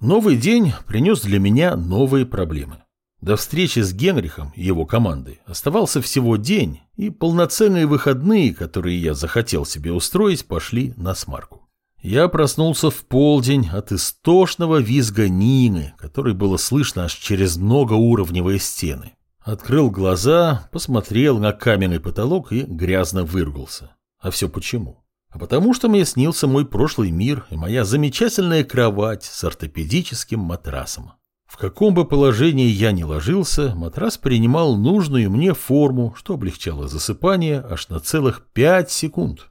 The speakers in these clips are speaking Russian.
Новый день принес для меня новые проблемы. До встречи с Генрихом и его командой оставался всего день, и полноценные выходные, которые я захотел себе устроить, пошли на смарку. Я проснулся в полдень от истошного визга Нины, который было слышно аж через многоуровневые стены. Открыл глаза, посмотрел на каменный потолок и грязно выругался. А все почему? А потому что мне снился мой прошлый мир и моя замечательная кровать с ортопедическим матрасом. В каком бы положении я ни ложился, матрас принимал нужную мне форму, что облегчало засыпание аж на целых пять секунд.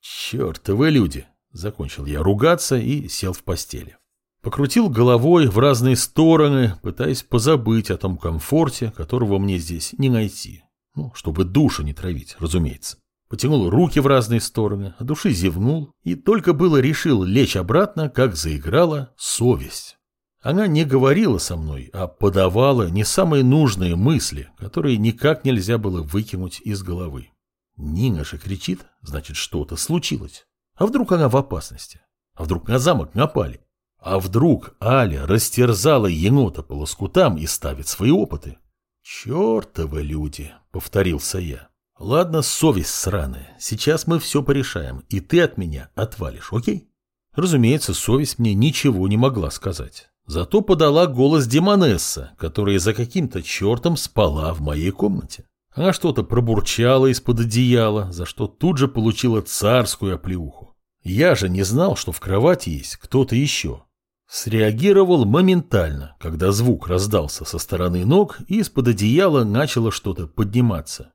Чертовы люди! Закончил я ругаться и сел в постели. Покрутил головой в разные стороны, пытаясь позабыть о том комфорте, которого мне здесь не найти. Ну, чтобы душу не травить, разумеется. Потянул руки в разные стороны, а души зевнул, и только было решил лечь обратно, как заиграла совесть. Она не говорила со мной, а подавала не самые нужные мысли, которые никак нельзя было выкинуть из головы. Нина же кричит, значит, что-то случилось. А вдруг она в опасности? А вдруг на замок напали? А вдруг Аля растерзала енота по лоскутам и ставит свои опыты? «Чертовы люди!» — повторился я. «Ладно, совесть сраная, сейчас мы все порешаем, и ты от меня отвалишь, окей?» Разумеется, совесть мне ничего не могла сказать. Зато подала голос Демонесса, которая за каким-то чертом спала в моей комнате. Она что-то пробурчала из-под одеяла, за что тут же получила царскую оплеуху. Я же не знал, что в кровати есть кто-то еще. Среагировал моментально, когда звук раздался со стороны ног, и из-под одеяла начало что-то подниматься.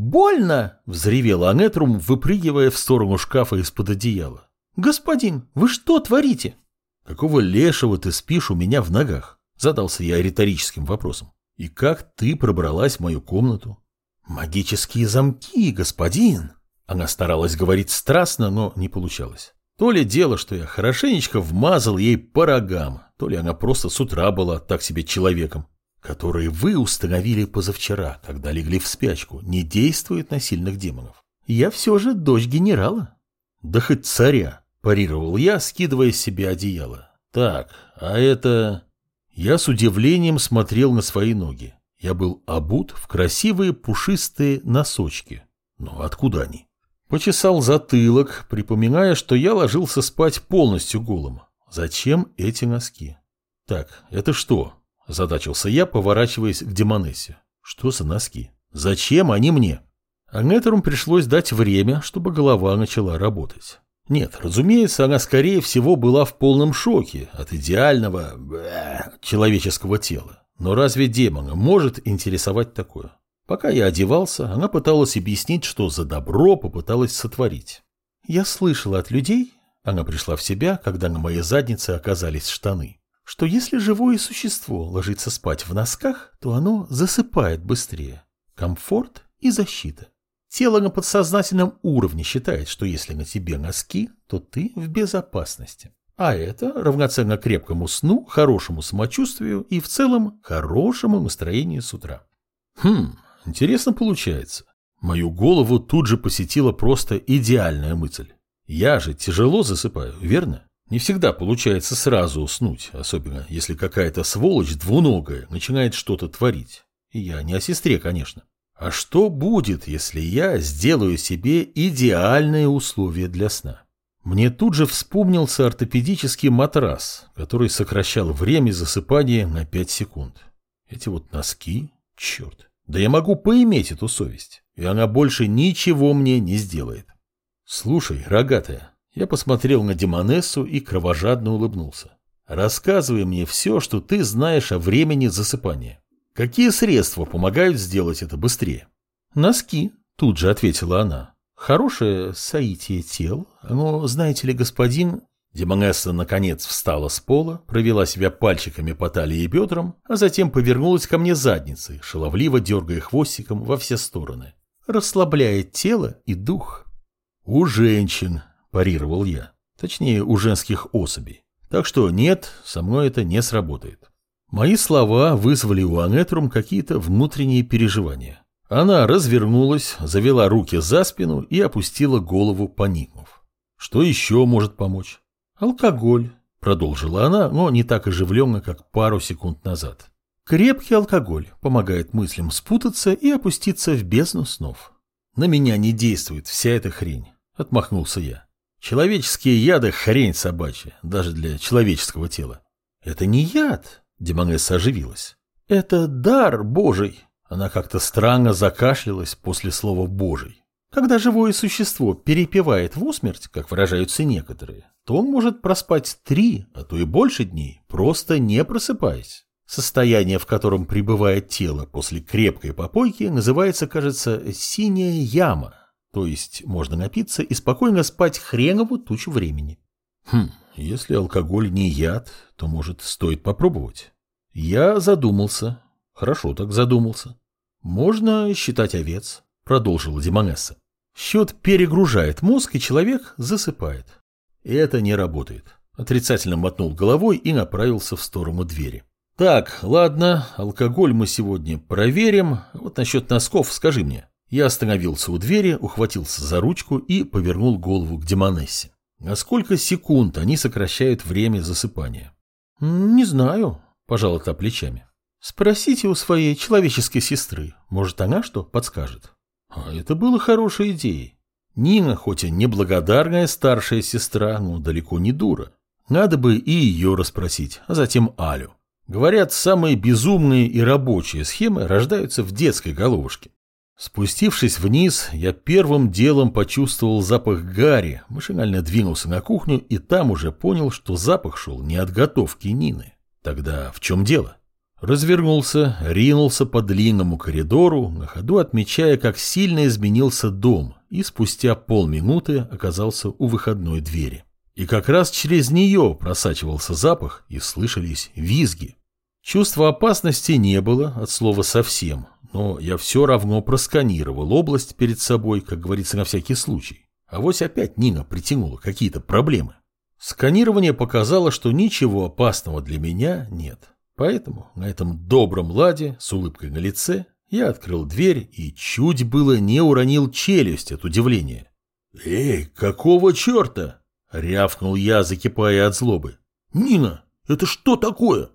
«Больно!» — взревела Анетрум, выпрыгивая в сторону шкафа из-под одеяла. «Господин, вы что творите?» «Какого лешего ты спишь у меня в ногах?» — задался я риторическим вопросом. «И как ты пробралась в мою комнату?» «Магические замки, господин!» Она старалась говорить страстно, но не получалось. То ли дело, что я хорошенечко вмазал ей по рогам, то ли она просто с утра была так себе человеком, который вы установили позавчера, когда легли в спячку, не действует на сильных демонов. Я все же дочь генерала. Да хоть царя, парировал я, скидывая с себя одеяло. Так, а это... Я с удивлением смотрел на свои ноги. Я был обут в красивые пушистые носочки. Но откуда они? Почесал затылок, припоминая, что я ложился спать полностью голым. Зачем эти носки? Так, это что? Задачился я, поворачиваясь к Демонессе. Что за носки? Зачем они мне? Анетерум пришлось дать время, чтобы голова начала работать. Нет, разумеется, она скорее всего была в полном шоке от идеального бэ, человеческого тела. Но разве демона может интересовать такое? Пока я одевался, она пыталась объяснить, что за добро попыталась сотворить. Я слышала от людей, она пришла в себя, когда на моей заднице оказались штаны, что если живое существо ложится спать в носках, то оно засыпает быстрее. Комфорт и защита. Тело на подсознательном уровне считает, что если на тебе носки, то ты в безопасности. А это равноценно крепкому сну, хорошему самочувствию и в целом хорошему настроению с утра. Хм, интересно получается. Мою голову тут же посетила просто идеальная мысль. Я же тяжело засыпаю, верно? Не всегда получается сразу уснуть, особенно если какая-то сволочь двуногая начинает что-то творить. И я не о сестре, конечно. А что будет, если я сделаю себе идеальные условия для сна? Мне тут же вспомнился ортопедический матрас, который сокращал время засыпания на 5 секунд. Эти вот носки, черт. Да я могу поиметь эту совесть, и она больше ничего мне не сделает. Слушай, рогатая, я посмотрел на Демонессу и кровожадно улыбнулся. Рассказывай мне все, что ты знаешь о времени засыпания. Какие средства помогают сделать это быстрее? Носки, тут же ответила она. Хорошее соитие тел, но, знаете ли, господин... Демонесса наконец встала с пола, провела себя пальчиками по талии и бедрам, а затем повернулась ко мне задницей, шаловливо дергая хвостиком во все стороны. Расслабляет тело и дух. «У женщин», – парировал я. Точнее, у женских особей. Так что нет, со мной это не сработает. Мои слова вызвали у Анетрум какие-то внутренние переживания. Она развернулась, завела руки за спину и опустила голову, поникнув. Что еще может помочь? Алкоголь, Продолжила она, но не так оживленно, как пару секунд назад. Крепкий алкоголь помогает мыслям спутаться и опуститься в бездну снов. На меня не действует вся эта хрень, отмахнулся я. Человеческие яды – хрень собачья, даже для человеческого тела. Это не яд, Демонесса оживилась. Это дар Божий. Она как-то странно закашлялась после слова «божий». Когда живое существо перепевает в усмерть, как выражаются некоторые, то он может проспать три, а то и больше дней, просто не просыпаясь. Состояние, в котором пребывает тело после крепкой попойки, называется, кажется, «синяя яма», то есть можно напиться и спокойно спать хренову тучу времени. Хм, если алкоголь не яд, то, может, стоит попробовать? Я задумался. Хорошо так задумался. Можно считать овец, продолжила Демонесса. Счет перегружает мозг, и человек засыпает. Это не работает. Отрицательно мотнул головой и направился в сторону двери. Так, ладно, алкоголь мы сегодня проверим. Вот насчет носков скажи мне. Я остановился у двери, ухватился за ручку и повернул голову к Демонессе. На сколько секунд они сокращают время засыпания? Не знаю, пожала та плечами. Спросите у своей человеческой сестры, может, она что подскажет. А это было хорошей идеей. Нина, хоть и неблагодарная старшая сестра, но далеко не дура. Надо бы и ее расспросить, а затем Алю. Говорят, самые безумные и рабочие схемы рождаются в детской головушке. Спустившись вниз, я первым делом почувствовал запах гари, машинально двинулся на кухню и там уже понял, что запах шел не от готовки Нины. Тогда в чем дело? Развернулся, ринулся по длинному коридору, на ходу отмечая, как сильно изменился дом, и спустя полминуты оказался у выходной двери. И как раз через нее просачивался запах и слышались визги. Чувства опасности не было, от слова совсем, но я все равно просканировал область перед собой, как говорится, на всякий случай. А вот опять Нина притянула какие-то проблемы. Сканирование показало, что ничего опасного для меня нет. Поэтому на этом добром ладе, с улыбкой на лице, я открыл дверь и чуть было не уронил челюсть от удивления. «Эй, какого черта?» — рявкнул я, закипая от злобы. «Нина, это что такое?»